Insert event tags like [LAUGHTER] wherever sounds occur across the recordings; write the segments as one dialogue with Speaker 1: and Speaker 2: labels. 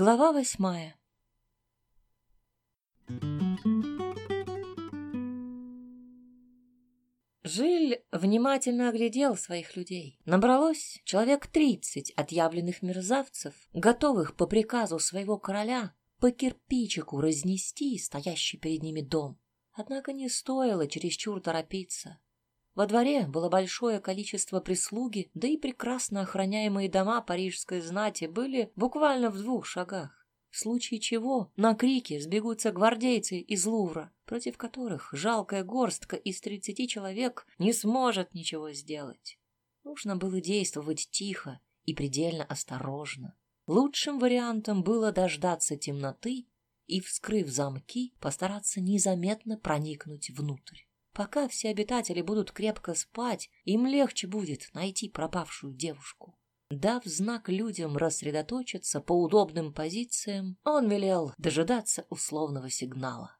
Speaker 1: Глава восьмая. Жиль внимательно оглядел своих людей. Набралось человек тридцать отъявленных мерзавцев, готовых по приказу своего короля по кирпичику разнести стоящий перед ними дом. Однако не стоило чересчур торопиться. Во дворе было большое количество прислуги, да и прекрасно охраняемые дома парижской знати были буквально в двух шагах. В случае чего на крики сбегутся гвардейцы из Лувра, против которых жалкая горстка из тридцати человек не сможет ничего сделать. Нужно было действовать тихо и предельно осторожно. Лучшим вариантом было дождаться темноты и, вскрыв замки, постараться незаметно проникнуть внутрь. Пока все обитатели будут крепко спать, им легче будет найти пропавшую девушку. Дав знак людям рассредоточиться по удобным позициям, он велел дожидаться условного сигнала.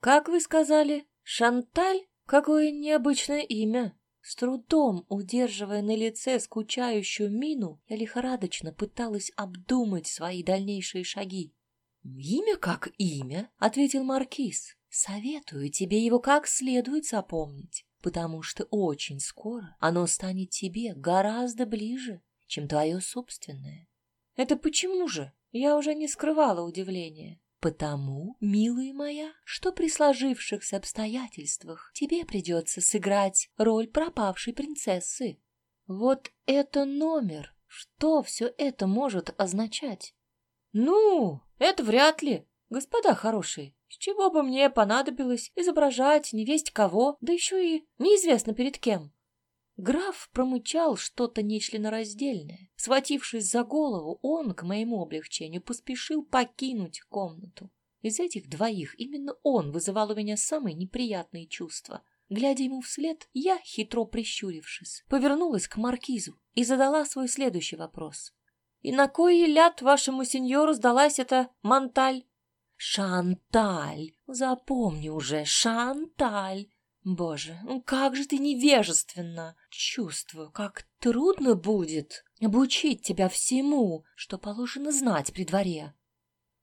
Speaker 1: «Как вы сказали, Шанталь? Какое необычное имя!» С трудом, удерживая на лице скучающую мину, я лихорадочно пыталась обдумать свои дальнейшие шаги. «Имя как имя», — ответил Маркиз. «Советую тебе его как следует запомнить, потому что очень скоро оно станет тебе гораздо ближе, чем твое собственное». «Это почему же?» Я уже не скрывала удивления. Потому, милая моя, что при сложившихся обстоятельствах тебе придется сыграть роль пропавшей принцессы. Вот это номер. Что все это может означать? Ну, это вряд ли. Господа хорошие, с чего бы мне понадобилось изображать невесть кого, да еще и неизвестно перед кем? Граф промычал что-то нечленораздельное. Схватившись за голову, он, к моему облегчению, поспешил покинуть комнату. Из этих двоих именно он вызывал у меня самые неприятные чувства. Глядя ему вслед, я, хитро прищурившись, повернулась к маркизу и задала свой следующий вопрос. «И на кой ляд вашему сеньору сдалась эта Монталь?» «Шанталь! Запомни уже, Шанталь!» Боже, ну как же ты невежественно! Чувствую, как трудно будет обучить тебя всему, что положено знать при дворе.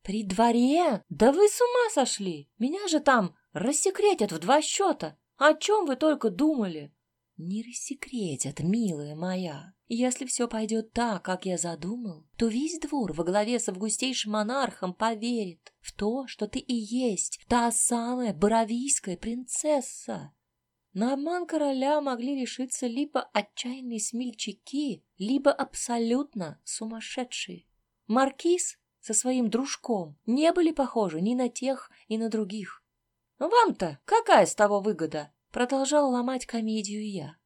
Speaker 1: При дворе? Да вы с ума сошли! Меня же там рассекретят в два счета. О чем вы только думали? Не рассекретят, милая моя. Если все пойдет так, как я задумал, то весь двор во главе с августейшим монархом поверит в то, что ты и есть та самая боровийская принцесса. На обман короля могли решиться либо отчаянные смельчаки, либо абсолютно сумасшедшие. Маркиз со своим дружком не были похожи ни на тех, и на других. «Вам-то какая с того выгода?» Продолжал ломать комедию я.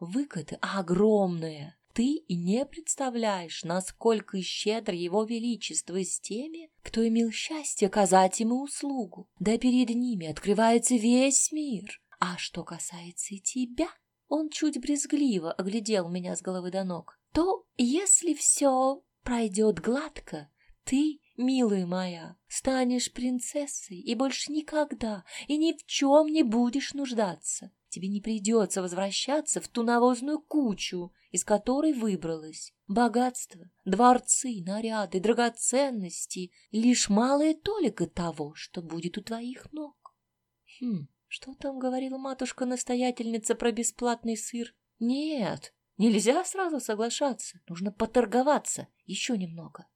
Speaker 1: «Выгода огромная. Ты и не представляешь, насколько щедр его величество с теми, кто имел счастье оказать ему услугу. Да перед ними открывается весь мир. А что касается тебя, он чуть брезгливо оглядел меня с головы до ног, то если все пройдет гладко, ты, милая моя, станешь принцессой и больше никогда и ни в чем не будешь нуждаться. Тебе не придется возвращаться в ту навозную кучу, из которой выбралась. Богатство, дворцы, наряды, драгоценности — лишь малая толика того, что будет у твоих ног. Хм, что там говорила матушка-настоятельница про бесплатный сыр? Нет, нельзя сразу соглашаться, нужно поторговаться еще немного.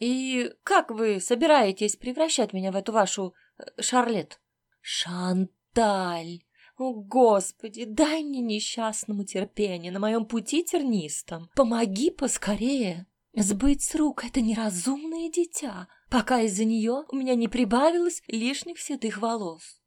Speaker 1: И как вы собираетесь превращать меня в эту вашу э, Шарлет? Шанталь! О, Господи, дай мне несчастному терпение на моем пути тернистом. Помоги поскорее. Сбыть с рук это неразумное дитя, пока из-за нее у меня не прибавилось лишних седых волос.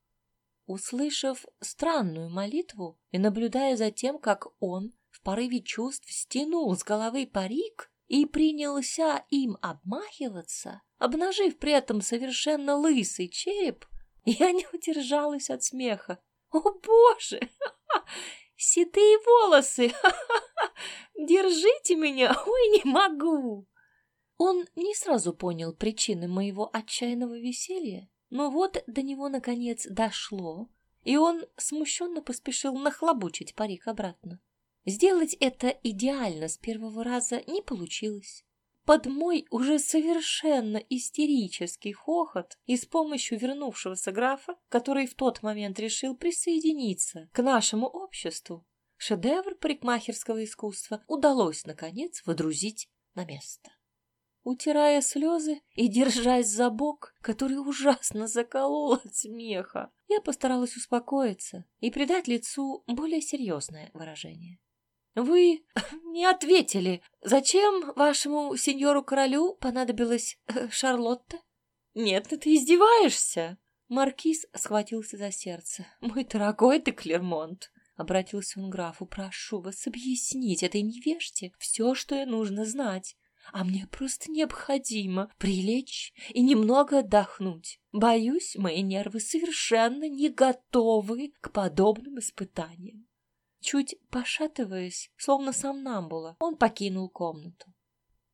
Speaker 1: Услышав странную молитву и наблюдая за тем, как он в порыве чувств стянул с головы парик и принялся им обмахиваться, обнажив при этом совершенно лысый череп, [LAUGHS] я не удержалась от смеха. О, боже! [LAUGHS] Седые волосы! [LAUGHS] Держите меня! Ой, не могу! Он не сразу понял причины моего отчаянного веселья, но вот до него наконец дошло, и он смущенно поспешил нахлобучить парик обратно. Сделать это идеально с первого раза не получилось. Под мой уже совершенно истерический хохот и с помощью вернувшегося графа, который в тот момент решил присоединиться к нашему обществу, шедевр парикмахерского искусства удалось, наконец, водрузить на место. Утирая слезы и держась за бок, который ужасно заколол от смеха, я постаралась успокоиться и придать лицу более серьезное выражение. Вы [LAUGHS] не ответили, зачем вашему сеньору-королю понадобилась э, Шарлотта? Нет, ты издеваешься. Маркиз схватился за сердце. Мой дорогой ты Клермонт, обратился он к графу, прошу вас объяснить этой невежде все, что ей нужно знать. А мне просто необходимо прилечь и немного отдохнуть. Боюсь, мои нервы совершенно не готовы к подобным испытаниям. Чуть пошатываясь, словно сам Намбула, он покинул комнату.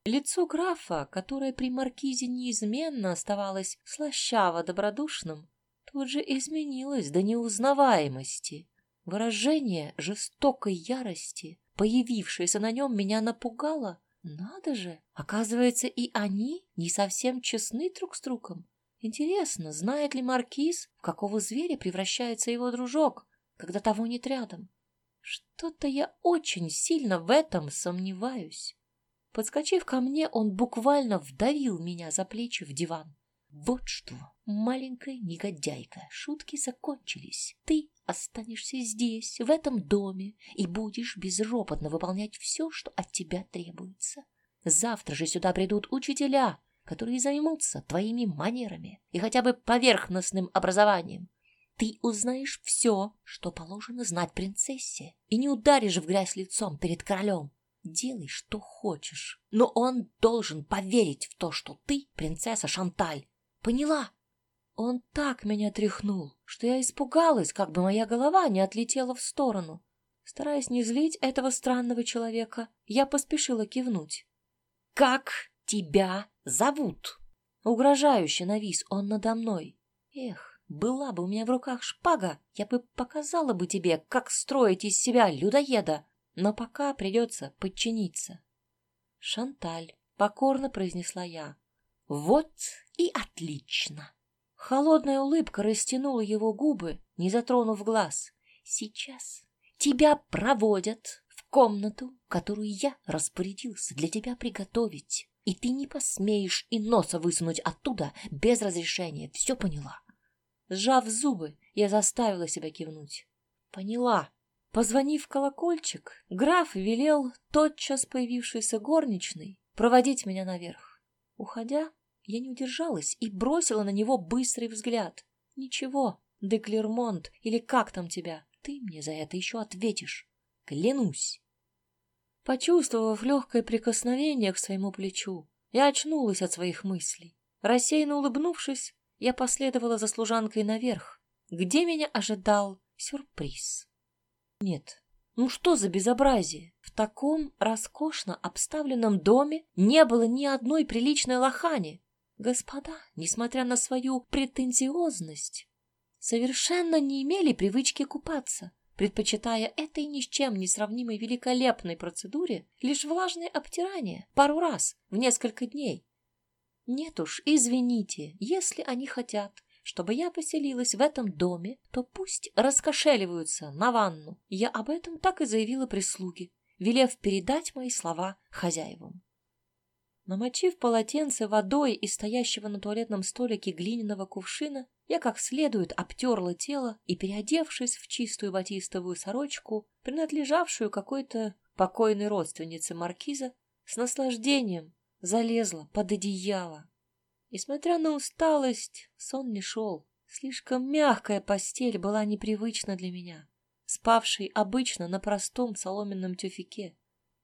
Speaker 1: Лицо графа, которое при маркизе неизменно оставалось слащаво-добродушным, тут же изменилось до неузнаваемости. Выражение жестокой ярости, появившееся на нем, меня напугало. Надо же, оказывается, и они не совсем честны друг с другом. Интересно, знает ли маркиз, в какого зверя превращается его дружок, когда того нет рядом? Что-то я очень сильно в этом сомневаюсь. Подскочив ко мне, он буквально вдавил меня за плечи в диван. Вот что, маленькая негодяйка, шутки закончились. Ты останешься здесь, в этом доме, и будешь безропотно выполнять все, что от тебя требуется. Завтра же сюда придут учителя, которые займутся твоими манерами и хотя бы поверхностным образованием. Ты узнаешь все, что положено знать принцессе, и не ударишь в грязь лицом перед королем. Делай, что хочешь, но он должен поверить в то, что ты принцесса Шанталь. Поняла? Он так меня тряхнул, что я испугалась, как бы моя голова не отлетела в сторону. Стараясь не злить этого странного человека, я поспешила кивнуть. «Как тебя зовут?» Угрожающе навис он надо мной. Эх, была бы у меня в руках шпага, я бы показала бы тебе, как строить из себя людоеда, но пока придется подчиниться. Шанталь, покорно произнесла я. Вот и отлично. Холодная улыбка растянула его губы, не затронув глаз. Сейчас тебя проводят в комнату, которую я распорядился для тебя приготовить, и ты не посмеешь и носа высунуть оттуда без разрешения. Все поняла? Сжав зубы, я заставила себя кивнуть. Поняла. Позвонив в колокольчик, граф велел тотчас появившейся горничной проводить меня наверх. Уходя, я не удержалась и бросила на него быстрый взгляд. Ничего, Деклермонт, или как там тебя, ты мне за это еще ответишь. Клянусь. Почувствовав легкое прикосновение к своему плечу, я очнулась от своих мыслей. Рассеянно улыбнувшись, я последовала за служанкой наверх, где меня ожидал сюрприз. Нет, ну что за безобразие? В таком роскошно обставленном доме не было ни одной приличной лохани. Господа, несмотря на свою претензиозность, совершенно не имели привычки купаться, предпочитая этой ни с чем не сравнимой великолепной процедуре лишь влажное обтирание пару раз в несколько дней. Нет уж, извините, если они хотят, чтобы я поселилась в этом доме, то пусть раскошеливаются на ванну. Я об этом так и заявила прислуге, велев передать мои слова хозяевам. Намочив полотенце водой из стоящего на туалетном столике глиняного кувшина, я как следует обтерла тело и, переодевшись в чистую батистовую сорочку, принадлежавшую какой-то покойной родственнице маркиза, с наслаждением залезла под одеяло. Несмотря на усталость, сон не шел. Слишком мягкая постель была непривычна для меня, спавшей обычно на простом соломенном тюфике.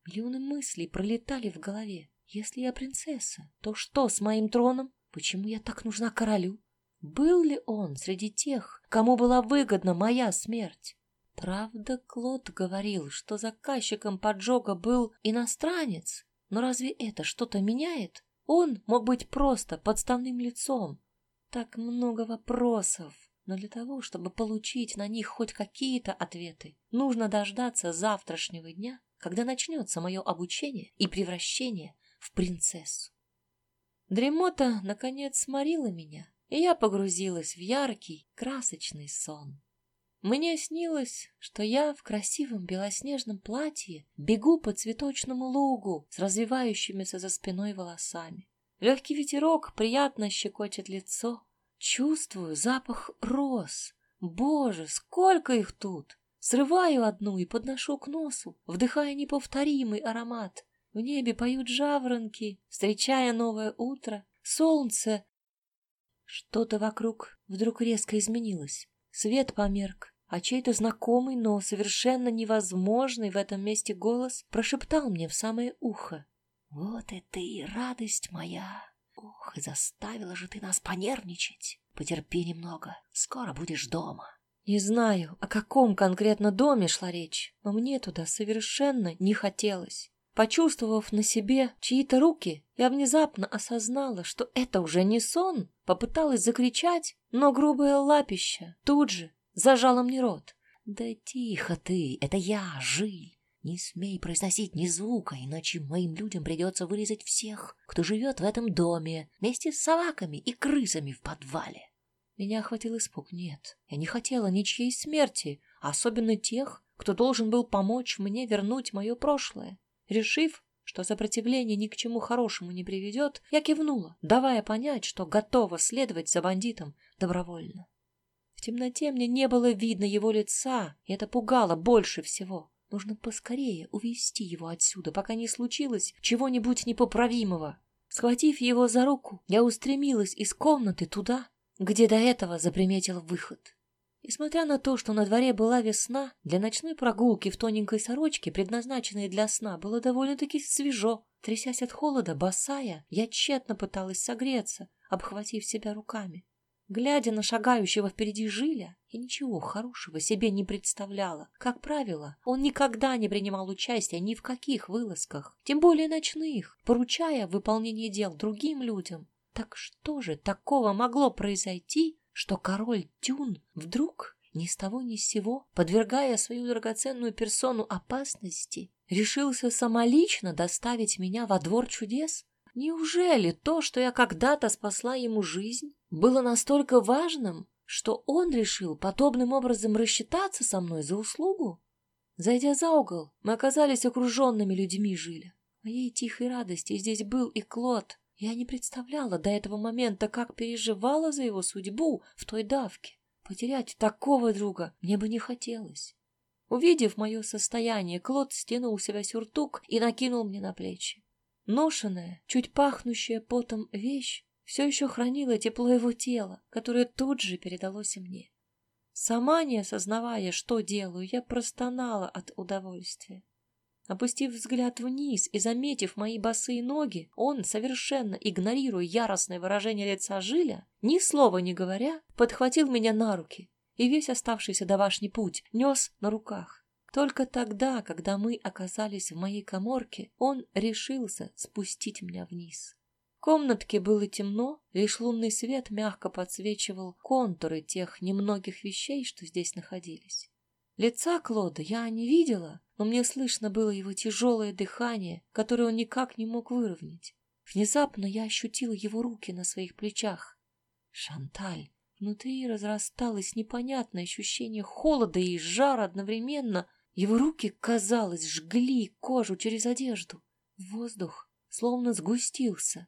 Speaker 1: Миллионы мыслей пролетали в голове. Если я принцесса, то что с моим троном? Почему я так нужна королю? Был ли он среди тех, кому была выгодна моя смерть? Правда, Клод говорил, что заказчиком поджога был иностранец, но разве это что-то меняет? Он мог быть просто подставным лицом. Так много вопросов. Но для того, чтобы получить на них хоть какие-то ответы, нужно дождаться завтрашнего дня, когда начнется мое обучение и превращение в принцессу. Дремота, наконец, сморила меня, и я погрузилась в яркий, красочный сон. Мне снилось, что я в красивом белоснежном платье бегу по цветочному лугу с развивающимися за спиной волосами. Легкий ветерок приятно щекочет лицо. Чувствую запах роз. Боже, сколько их тут! Срываю одну и подношу к носу, вдыхая неповторимый аромат. В небе поют жаворонки, встречая новое утро. Солнце... Что-то вокруг вдруг резко изменилось. Свет померк, а чей-то знакомый, но совершенно невозможный в этом месте голос прошептал мне в самое ухо. «Вот и ты, радость моя! Ох, и заставила же ты нас понервничать! Потерпи немного, скоро будешь дома!» Не знаю, о каком конкретно доме шла речь, но мне туда совершенно не хотелось. Почувствовав на себе чьи-то руки, я внезапно осознала, что это уже не сон. Попыталась закричать, но грубое лапище тут же зажала мне рот. «Да тихо ты, это я, Жиль. Не смей произносить ни звука, иначе моим людям придется вырезать всех, кто живет в этом доме, вместе с собаками и крысами в подвале». Меня охватил испуг. Нет, я не хотела ничьей смерти, особенно тех, кто должен был помочь мне вернуть мое прошлое. Решив, что сопротивление ни к чему хорошему не приведет, я кивнула, давая понять, что готова следовать за бандитом добровольно темноте мне не было видно его лица, и это пугало больше всего. Нужно поскорее увести его отсюда, пока не случилось чего-нибудь непоправимого. Схватив его за руку, я устремилась из комнаты туда, где до этого заприметила выход. Несмотря на то, что на дворе была весна, для ночной прогулки в тоненькой сорочке, предназначенной для сна, было довольно-таки свежо. Трясясь от холода, босая, я тщетно пыталась согреться, обхватив себя руками. Глядя на шагающего впереди Жиля, я ничего хорошего себе не представляла. Как правило, он никогда не принимал участия ни в каких вылазках, тем более ночных, поручая выполнение дел другим людям. Так что же такого могло произойти, что король Дюн вдруг ни с того ни с сего, подвергая свою драгоценную персону опасности, решился самолично доставить меня во двор чудес? Неужели то, что я когда-то спасла ему жизнь, было настолько важным, что он решил подобным образом рассчитаться со мной за услугу? Зайдя за угол, мы оказались окруженными людьми жили. Моей тихой радости здесь был и Клод. Я не представляла до этого момента, как переживала за его судьбу в той давке. Потерять такого друга мне бы не хотелось. Увидев мое состояние, Клод стянул себя сюртук и накинул мне на плечи. Ношенная, чуть пахнущая потом вещь все еще хранила тепло его тела, которое тут же передалось и мне. Сама не осознавая, что делаю, я простонала от удовольствия. Опустив взгляд вниз и заметив мои босые ноги, он, совершенно игнорируя яростное выражение лица Жиля, ни слова не говоря, подхватил меня на руки и весь оставшийся домашний путь нес на руках. Только тогда, когда мы оказались в моей коморке, он решился спустить меня вниз комнатке было темно, лишь лунный свет мягко подсвечивал контуры тех немногих вещей, что здесь находились. Лица Клода я не видела, но мне слышно было его тяжелое дыхание, которое он никак не мог выровнять. Внезапно я ощутила его руки на своих плечах. Шанталь. Внутри разрасталось непонятное ощущение холода и жара одновременно. Его руки, казалось, жгли кожу через одежду. Воздух словно сгустился.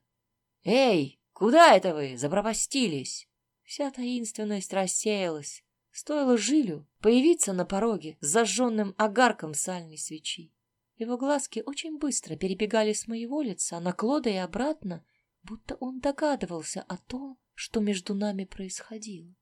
Speaker 1: «Эй, куда это вы запропастились?» Вся таинственность рассеялась. Стоило Жилю появиться на пороге с зажженным огарком сальной свечи. Его глазки очень быстро перебегали с моего лица на Клода и обратно, будто он догадывался о том, что между нами происходило.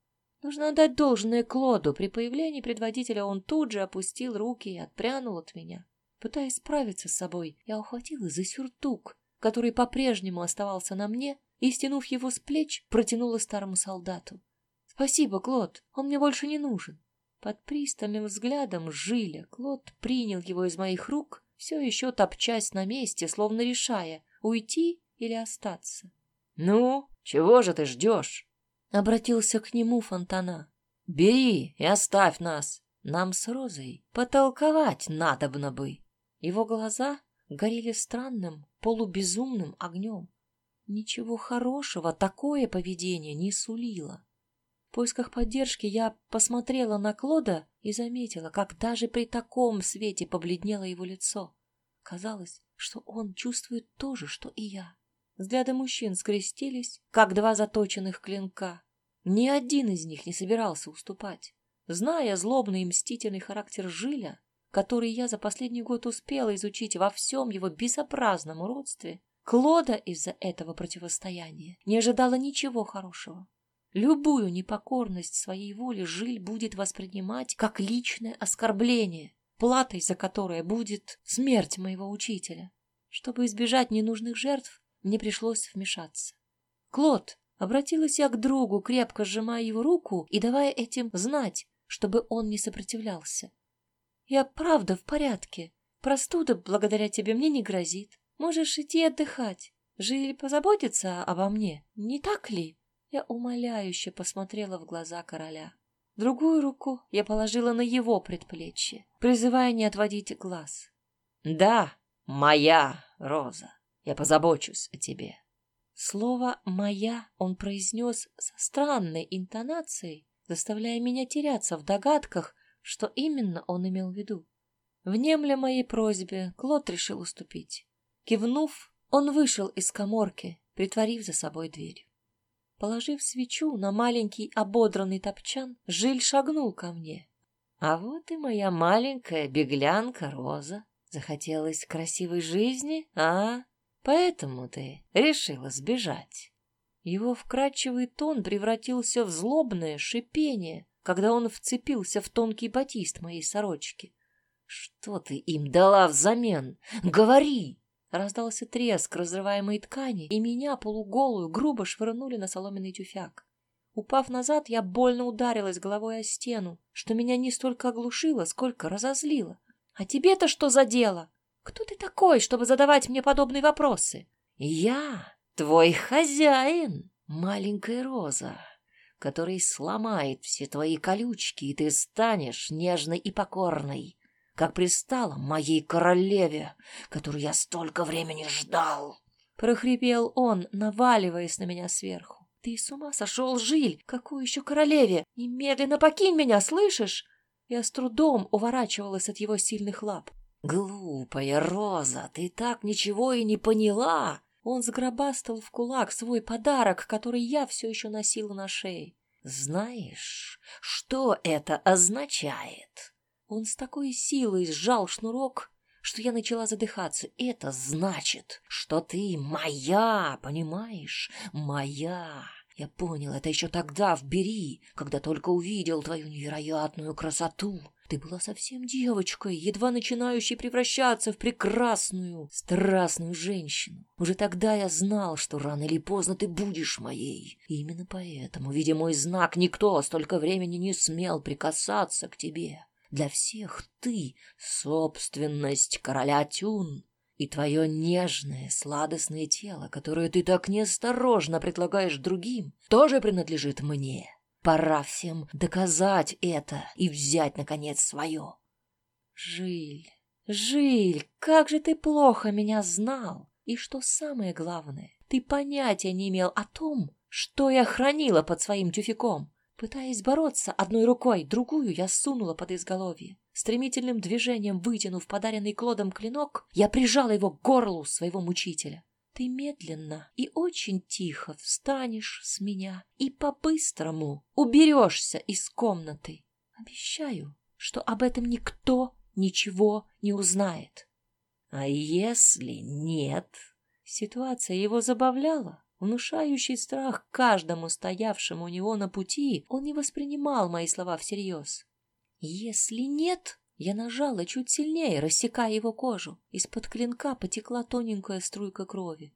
Speaker 1: Нужно отдать должное Клоду. При появлении предводителя он тут же опустил руки и отпрянул от меня. Пытаясь справиться с собой, я ухватила за сюртук, который по-прежнему оставался на мне, и, стянув его с плеч, протянула старому солдату. «Спасибо, Клод, он мне больше не нужен». Под пристальным взглядом Жиля Клод принял его из моих рук, все еще топчась на месте, словно решая, уйти или остаться. «Ну, чего же ты ждешь?» — обратился к нему Фонтана. Бери и оставь нас. Нам с Розой потолковать надобно бы. Его глаза горели странным, полубезумным огнем. Ничего хорошего такое поведение не сулило. В поисках поддержки я посмотрела на Клода и заметила, как даже при таком свете побледнело его лицо. Казалось, что он чувствует то же, что и я. Взгляды мужчин скрестились, как два заточенных клинка. Ни один из них не собирался уступать. Зная злобный и мстительный характер Жиля, который я за последний год успела изучить во всем его безобразном уродстве, Клода из-за этого противостояния не ожидала ничего хорошего. Любую непокорность своей воли Жиль будет воспринимать как личное оскорбление, платой за которое будет смерть моего учителя. Чтобы избежать ненужных жертв, мне пришлось вмешаться. Клод обратилась я к другу, крепко сжимая его руку и давая этим знать, чтобы он не сопротивлялся. Я правда в порядке. Простуда благодаря тебе мне не грозит. Можешь идти отдыхать. Жиль позаботится обо мне, не так ли? Я умоляюще посмотрела в глаза короля. Другую руку я положила на его предплечье, призывая не отводить глаз. «Да, моя Роза, я позабочусь о тебе». Слово «моя» он произнес со странной интонацией, заставляя меня теряться в догадках, что именно он имел в виду. Внемля моей просьбе, Клод решил уступить. Кивнув, он вышел из коморки, притворив за собой дверь. Положив свечу на маленький ободранный топчан, Жиль шагнул ко мне. А вот и моя маленькая беглянка Роза. Захотелось красивой жизни, а? Поэтому ты решила сбежать. Его вкрадчивый тон превратился в злобное шипение, когда он вцепился в тонкий батист моей сорочки. Что ты им дала взамен? Говори! Раздался треск разрываемой ткани, и меня, полуголую, грубо швырнули на соломенный тюфяк. Упав назад, я больно ударилась головой о стену, что меня не столько оглушило, сколько разозлило. «А тебе-то что за дело? Кто ты такой, чтобы задавать мне подобные вопросы?» «Я твой хозяин, маленькая роза, который сломает все твои колючки, и ты станешь нежной и покорной, как пристало моей королеве, которую я столько времени ждал. Прохрипел он, наваливаясь на меня сверху. Ты с ума сошел, Жиль? Какой еще королеве? Немедленно покинь меня, слышишь? Я с трудом уворачивалась от его сильных лап. Глупая Роза, ты так ничего и не поняла. Он сгробастал в кулак свой подарок, который я все еще носила на шее. Знаешь, что это означает? Он с такой силой сжал шнурок, что я начала задыхаться. Это значит, что ты моя, понимаешь? Моя. Я понял это еще тогда в Бери, когда только увидел твою невероятную красоту. Ты была совсем девочкой, едва начинающей превращаться в прекрасную, страстную женщину. Уже тогда я знал, что рано или поздно ты будешь моей. И именно поэтому, видя мой знак, никто столько времени не смел прикасаться к тебе. Для всех ты — собственность короля Тюн, и твое нежное, сладостное тело, которое ты так неосторожно предлагаешь другим, тоже принадлежит мне. Пора всем доказать это и взять, наконец, свое. Жиль, Жиль, как же ты плохо меня знал! И что самое главное, ты понятия не имел о том, что я хранила под своим тюфяком. Пытаясь бороться одной рукой, другую я сунула под изголовье. Стремительным движением вытянув подаренный Клодом клинок, я прижала его к горлу своего мучителя. Ты медленно и очень тихо встанешь с меня и по-быстрому уберешься из комнаты. Обещаю, что об этом никто ничего не узнает. А если нет? Ситуация его забавляла. Внушающий страх каждому стоявшему у него на пути, он не воспринимал мои слова всерьез. «Если нет...» Я нажала чуть сильнее, рассекая его кожу. Из-под клинка потекла тоненькая струйка крови.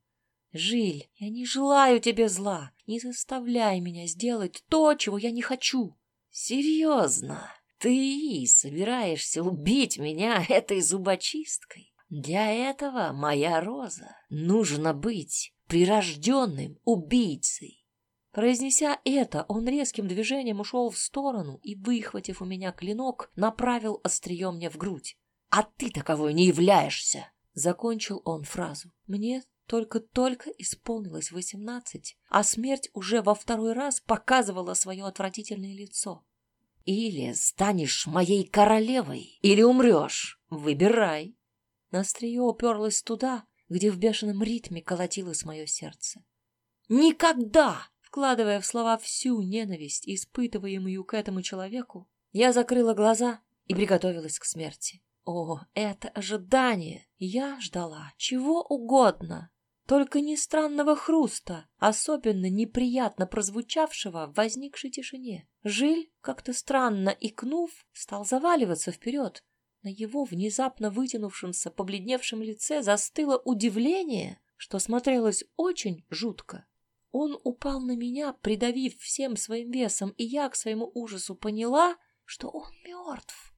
Speaker 1: «Жиль, я не желаю тебе зла. Не заставляй меня сделать то, чего я не хочу». «Серьезно? Ты собираешься убить меня этой зубочисткой? Для этого, моя роза, нужно быть прирожденным убийцей. Произнеся это, он резким движением ушел в сторону и, выхватив у меня клинок, направил острие мне в грудь. «А ты таковой не являешься!» Закончил он фразу. Мне только-только исполнилось восемнадцать, а смерть уже во второй раз показывала свое отвратительное лицо. «Или станешь моей королевой, или умрешь. Выбирай!» На острие уперлась туда, где в бешеном ритме колотилось мое сердце. «Никогда!» Вкладывая в слова всю ненависть, испытываемую к этому человеку, я закрыла глаза и приготовилась к смерти. О, это ожидание! Я ждала чего угодно, только не странного хруста, особенно неприятно прозвучавшего в возникшей тишине. Жиль, как-то странно икнув, стал заваливаться вперед. На его внезапно вытянувшемся, побледневшем лице застыло удивление, что смотрелось очень жутко. Он упал на меня, придавив всем своим весом, и я к своему ужасу поняла, что он мертв.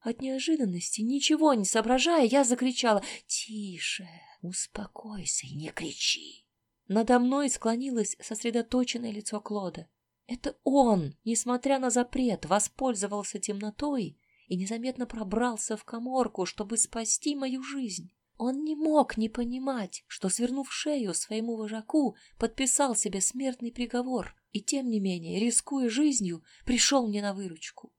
Speaker 1: От неожиданности, ничего не соображая, я закричала «Тише, успокойся и не кричи». Надо мной склонилось сосредоточенное лицо Клода. Это он, несмотря на запрет, воспользовался темнотой и незаметно пробрался в коморку, чтобы спасти мою жизнь. Он не мог не понимать, что, свернув шею своему вожаку, подписал себе смертный приговор и, тем не менее, рискуя жизнью, пришел мне на выручку.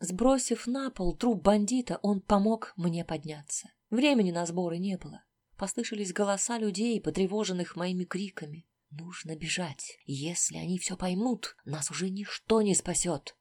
Speaker 1: Сбросив на пол труп бандита, он помог мне подняться. Времени на сборы не было. Послышались голоса людей, потревоженных моими криками. Нужно бежать. Если они все поймут, нас уже ничто не спасет.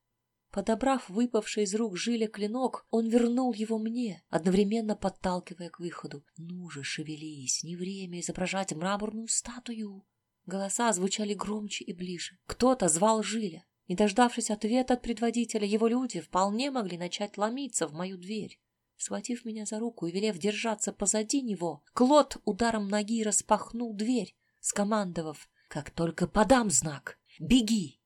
Speaker 1: Подобрав выпавший из рук жиля клинок, он вернул его мне, одновременно подталкивая к выходу. «Ну же, шевелись, не время изображать мраморную статую!» Голоса звучали громче и ближе. Кто-то звал Жиля. Не дождавшись ответа от предводителя, его люди вполне могли начать ломиться в мою дверь. Схватив меня за руку и велев держаться позади него, Клод ударом ноги распахнул дверь, скомандовав «Как только подам знак, беги!»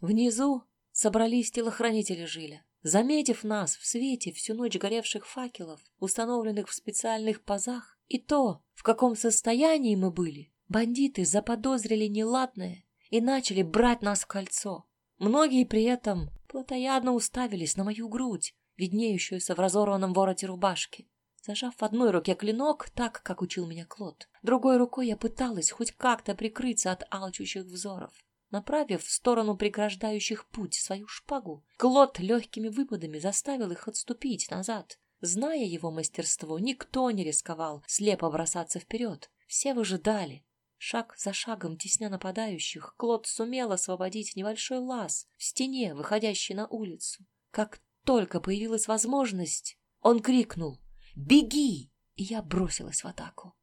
Speaker 1: Внизу собрались телохранители Жиля. Заметив нас в свете всю ночь горевших факелов, установленных в специальных пазах, и то, в каком состоянии мы были, бандиты заподозрили неладное и начали брать нас в кольцо. Многие при этом плотоядно уставились на мою грудь, виднеющуюся в разорванном вороте рубашки. Зажав в одной руке клинок, так, как учил меня Клод, другой рукой я пыталась хоть как-то прикрыться от алчущих взоров. Направив в сторону преграждающих путь свою шпагу, Клод легкими выпадами заставил их отступить назад. Зная его мастерство, никто не рисковал слепо бросаться вперед. Все выжидали. Шаг за шагом, тесня нападающих, Клод сумел освободить небольшой лаз в стене, выходящий на улицу. Как только появилась возможность, он крикнул «Беги!» и я бросилась в атаку.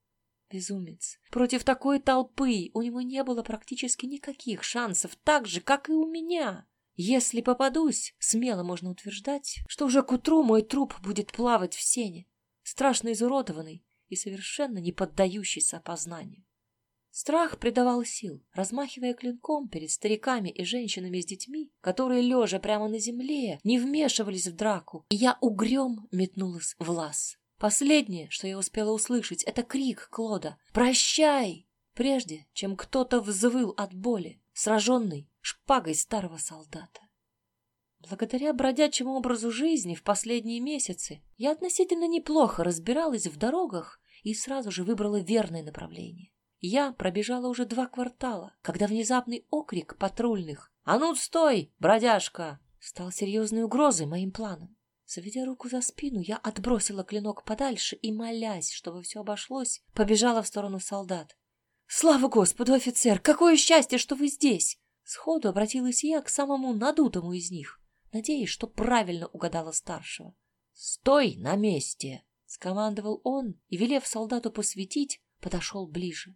Speaker 1: Безумец. Против такой толпы у него не было практически никаких шансов, так же, как и у меня. Если попадусь, смело можно утверждать, что уже к утру мой труп будет плавать в сене, страшно изуродованный и совершенно не поддающийся опознанию. Страх придавал сил, размахивая клинком перед стариками и женщинами с детьми, которые, лежа прямо на земле, не вмешивались в драку, и я угрем метнулась в лаз. Последнее, что я успела услышать, это крик Клода «Прощай!» прежде, чем кто-то взвыл от боли, сраженный шпагой старого солдата. Благодаря бродячему образу жизни в последние месяцы я относительно неплохо разбиралась в дорогах и сразу же выбрала верное направление. Я пробежала уже два квартала, когда внезапный окрик патрульных «А ну, стой, бродяжка!» стал серьезной угрозой моим планам. Заведя руку за спину, я отбросила клинок подальше и, молясь, чтобы все обошлось, побежала в сторону солдат. «Слава Господу, офицер! Какое счастье, что вы здесь!» Сходу обратилась я к самому надутому из них, надеясь, что правильно угадала старшего. «Стой на месте!» — скомандовал он и, велев солдату посветить, подошел ближе.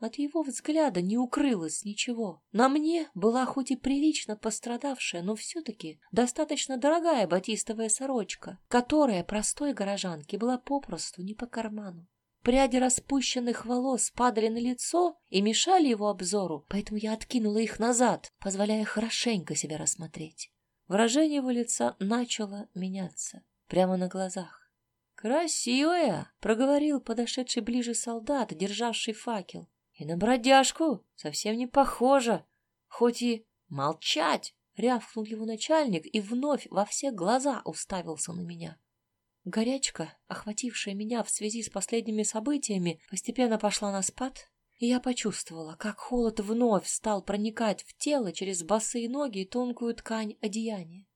Speaker 1: От его взгляда не укрылось ничего. На мне была хоть и прилично пострадавшая, но все-таки достаточно дорогая батистовая сорочка, которая простой горожанке была попросту не по карману. Пряди распущенных волос падали на лицо и мешали его обзору, поэтому я откинула их назад, позволяя хорошенько себя рассмотреть. Выражение его лица начало меняться прямо на глазах. «Красивая!» — проговорил подошедший ближе солдат, державший факел. И на бродяжку совсем не похоже. Хоть и молчать, рявкнул его начальник и вновь во все глаза уставился на меня. Горячка, охватившая меня в связи с последними событиями, постепенно пошла на спад, и я почувствовала, как холод вновь стал проникать в тело через босые ноги и тонкую ткань одеяния.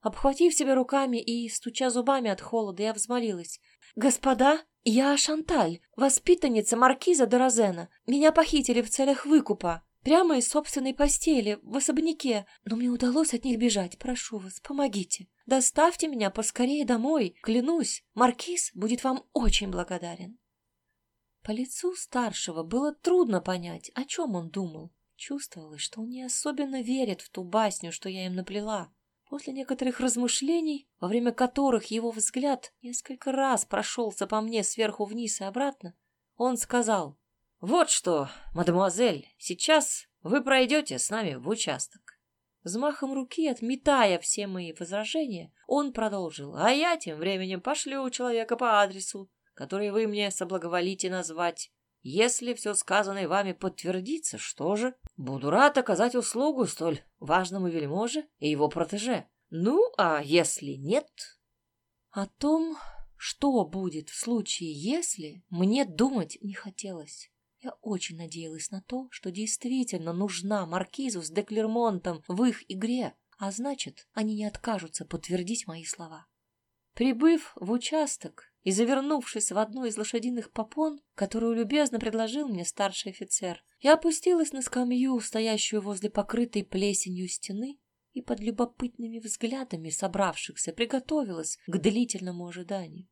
Speaker 1: Обхватив себя руками и стуча зубами от холода, я взмолилась. «Господа, я Шанталь, воспитанница маркиза Дорозена. Меня похитили в целях выкупа. Прямо из собственной постели, в особняке. Но мне удалось от них бежать. Прошу вас, помогите. Доставьте меня поскорее домой. Клянусь, маркиз будет вам очень благодарен». По лицу старшего было трудно понять, о чем он думал. Чувствовалось, что он не особенно верит в ту басню, что я им наплела. После некоторых размышлений, во время которых его взгляд несколько раз прошелся по мне сверху вниз и обратно, он сказал, «Вот что, мадемуазель, сейчас вы пройдете с нами в участок». Взмахом руки, отметая все мои возражения, он продолжил, «А я тем временем пошлю человека по адресу, который вы мне соблаговолите назвать. Если все сказанное вами подтвердится, что же? Буду рад оказать услугу столь важному вельможе и его протеже. Ну, а если нет? О том, что будет в случае «если», мне думать не хотелось. Я очень надеялась на то, что действительно нужна Маркизу с Деклермонтом в их игре, а значит, они не откажутся подтвердить мои слова. Прибыв в участок, и, завернувшись в одну из лошадиных попон, которую любезно предложил мне старший офицер, я опустилась на скамью, стоящую возле покрытой плесенью стены, и под любопытными взглядами собравшихся приготовилась к длительному ожиданию.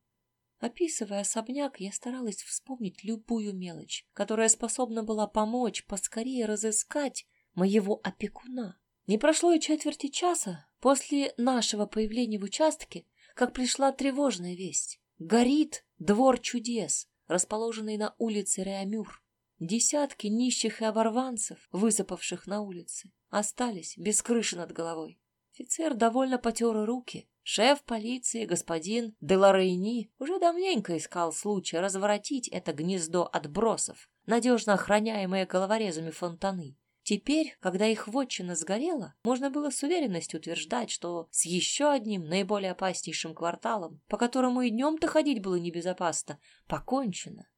Speaker 1: Описывая особняк, я старалась вспомнить любую мелочь, которая способна была помочь поскорее разыскать моего опекуна. Не прошло и четверти часа после нашего появления в участке, как пришла тревожная весть. Горит двор чудес, расположенный на улице Реамюр. Десятки нищих и оборванцев, высыпавших на улице, остались без крыши над головой. Офицер довольно потер руки. Шеф полиции, господин Деларейни, уже давненько искал случая разворотить это гнездо отбросов, надежно охраняемое головорезами фонтаны. Теперь, когда их вотчина сгорела, можно было с уверенностью утверждать, что с еще одним наиболее опаснейшим кварталом, по которому и днем-то ходить было небезопасно, покончено.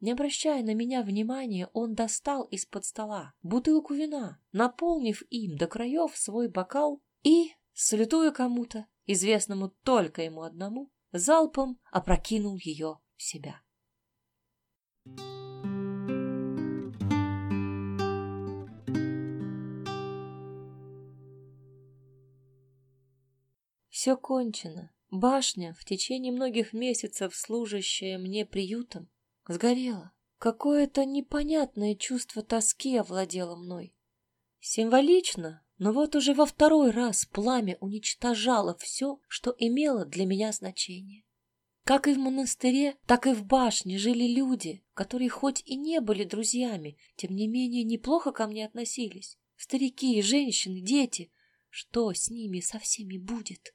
Speaker 1: Не обращая на меня внимания, он достал из-под стола бутылку вина, наполнив им до краев свой бокал и, салютуя кому-то, известному только ему одному, залпом опрокинул ее в себя. Thank you. Все кончено. Башня, в течение многих месяцев служащая мне приютом, сгорела. Какое-то непонятное чувство тоски овладело мной. Символично, но вот уже во второй раз пламя уничтожало все, что имело для меня значение. Как и в монастыре, так и в башне жили люди, которые хоть и не были друзьями, тем не менее неплохо ко мне относились. Старики, женщины, дети. Что с ними со всеми будет?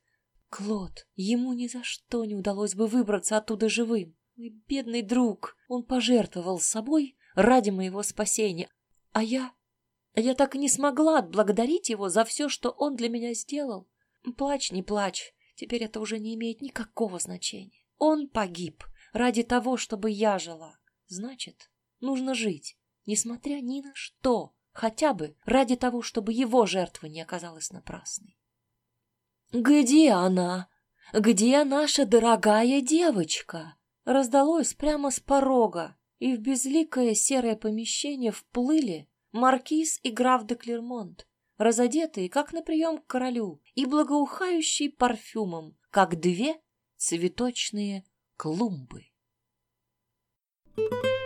Speaker 1: Клод, ему ни за что не удалось бы выбраться оттуда живым. Мой бедный друг, он пожертвовал собой ради моего спасения. А я... Я так и не смогла отблагодарить его за все, что он для меня сделал. Плачь, не плачь, теперь это уже не имеет никакого значения. Он погиб ради того, чтобы я жила. Значит, нужно жить, несмотря ни на что, хотя бы ради того, чтобы его жертва не оказалась напрасной. «Где она? Где наша дорогая девочка?» Раздалось прямо с порога, и в безликое серое помещение вплыли маркиз и граф де Клермонт, разодетые, как на прием к королю, и благоухающие парфюмом, как две цветочные клумбы. Thank you.